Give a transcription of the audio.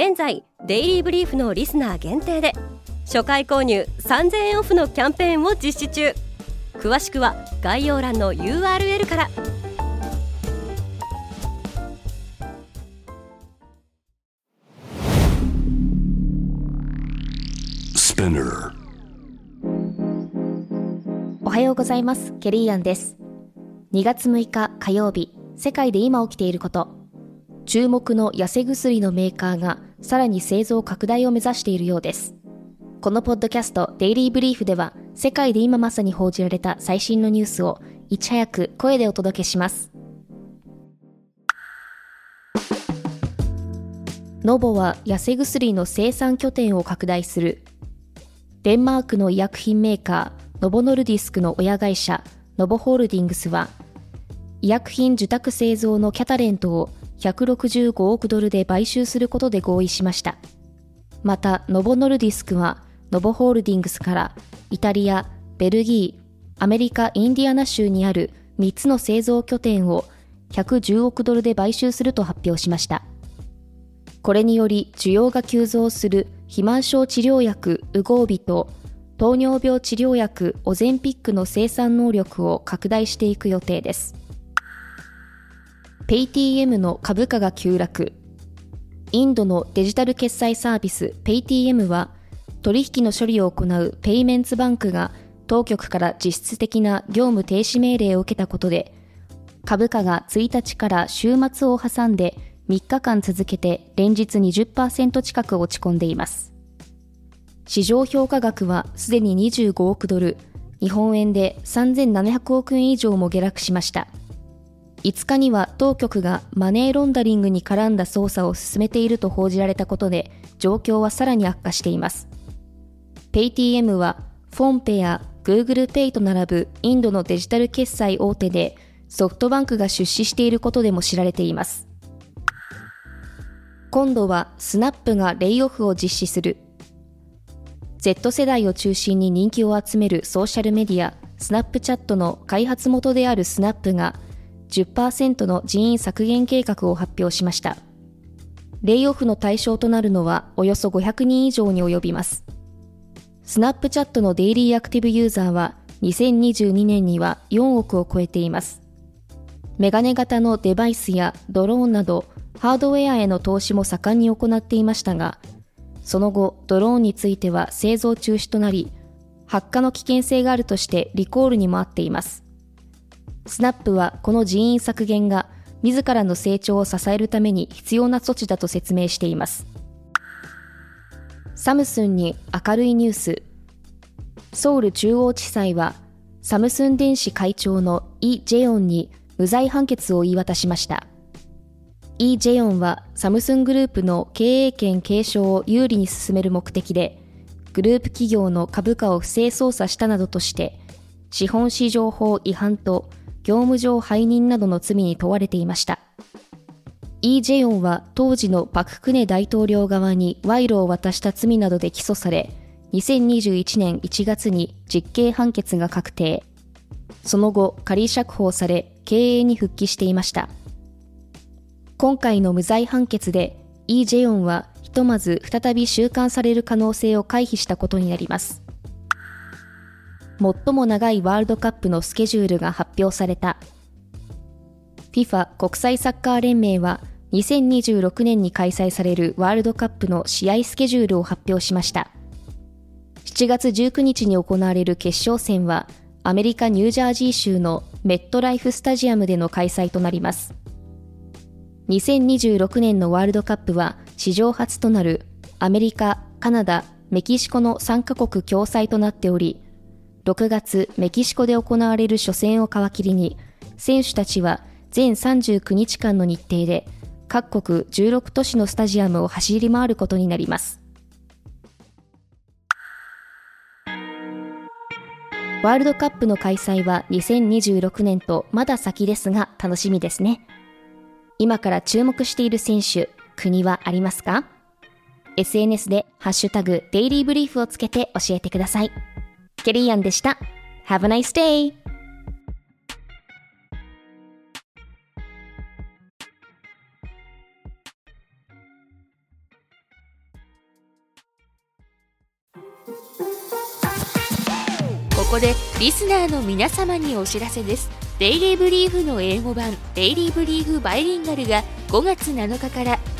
現在デイリーブリーフのリスナー限定で初回購入3000円オフのキャンペーンを実施中。詳しくは概要欄の URL から。おはようございます。ケリーアンです。2月6日火曜日世界で今起きていること注目の痩せ薬のメーカーがさらに製造拡大を目指しているようです。このポッドキャストデイリーブリーフでは世界で今まさに報じられた最新のニュースをいち早く声でお届けします。ノボは痩せ薬の生産拠点を拡大する。デンマークの医薬品メーカーノボノルディスクの親会社ノボホールディングスは医薬品受託製造のキャタレントを165億ドルで買収することで合意しましたまたノボノルディスクはノボホールディングスからイタリア、ベルギー、アメリカ・インディアナ州にある3つの製造拠点を110億ドルで買収すると発表しました。これにより需要が急増する肥満症治療薬ウゴービと糖尿病治療薬オゼンピックの生産能力を拡大していく予定です。PayTM の株価が急落。インドのデジタル決済サービス PayTM は取引の処理を行うペイメンツバンクが当局から実質的な業務停止命令を受けたことで、株価が1日から週末を挟んで3日間続けて連日20%近く落ち込んでいます。市場評価額はすでに25億ドル、日本円で3700億円以上も下落しました。5日には当局がマネーロンダリングに絡んだ捜査を進めていると報じられたことで、状況はさらに悪化しています。PayTM はフォンペや Google Pay と並ぶインドのデジタル決済大手でソフトバンクが出資していることでも知られています。今度はスナップがレイオフを実施する。Z 世代を中心に人気を集めるソーシャルメディアスナップチャットの開発元であるスナップが10%の人員削減計画を発表しました。レイオフの対象となるのはおよそ500人以上に及びます。スナップチャットのデイリーアクティブユーザーは2022年には4億を超えています。メガネ型のデバイスやドローンなどハードウェアへの投資も盛んに行っていましたが、その後ドローンについては製造中止となり、発火の危険性があるとしてリコールにもあっています。スナップはこの人員削減が自らの成長を支えるために必要な措置だと説明しています。サムスンに明るいニュース。ソウル中央地裁は、サムスン電子会長のイ・ジェヨンに無罪判決を言い渡しました。イ・ジェヨンはサムスングループの経営権継承を有利に進める目的で、グループ企業の株価を不正操作したなどとして、資本市場法違反と業務上背任などの罪に問われていました。イ・ジェヨンは当時のパククネ大統領側に賄賂を渡した罪などで起訴され、2021年1月に実刑判決が確定。その後、仮釈放され、経営に復帰していました。今回の無罪判決で、イ・ジェヨンはひとまず再び収監される可能性を回避したことになります。最も長いワールドカップのスケジュールが発表された FIFA 国際サッカー連盟は2026年に開催されるワールドカップの試合スケジュールを発表しました。7月19日に行われる決勝戦はアメリカ・ニュージャージー州のメットライフスタジアムでの開催となります。2026年のワールドカップは史上初となるアメリカ、カナダ、メキシコの3カ国共催となっており、6月メキシコで行われる初戦を皮切りに、選手たちは全39日間の日程で各国16都市のスタジアムを走り回ることになります。ワールドカップの開催は2026年とまだ先ですが楽しみですね。今から注目している選手、国はありますか ?SNS でハッシュタグデイリーブリーフをつけて教えてください。ケリーアンでした。Have a nice day! ここでリスナーの皆様にお知らせですデイリーブリーフの英語版デイリーブリーフバイリンガルが5月7日から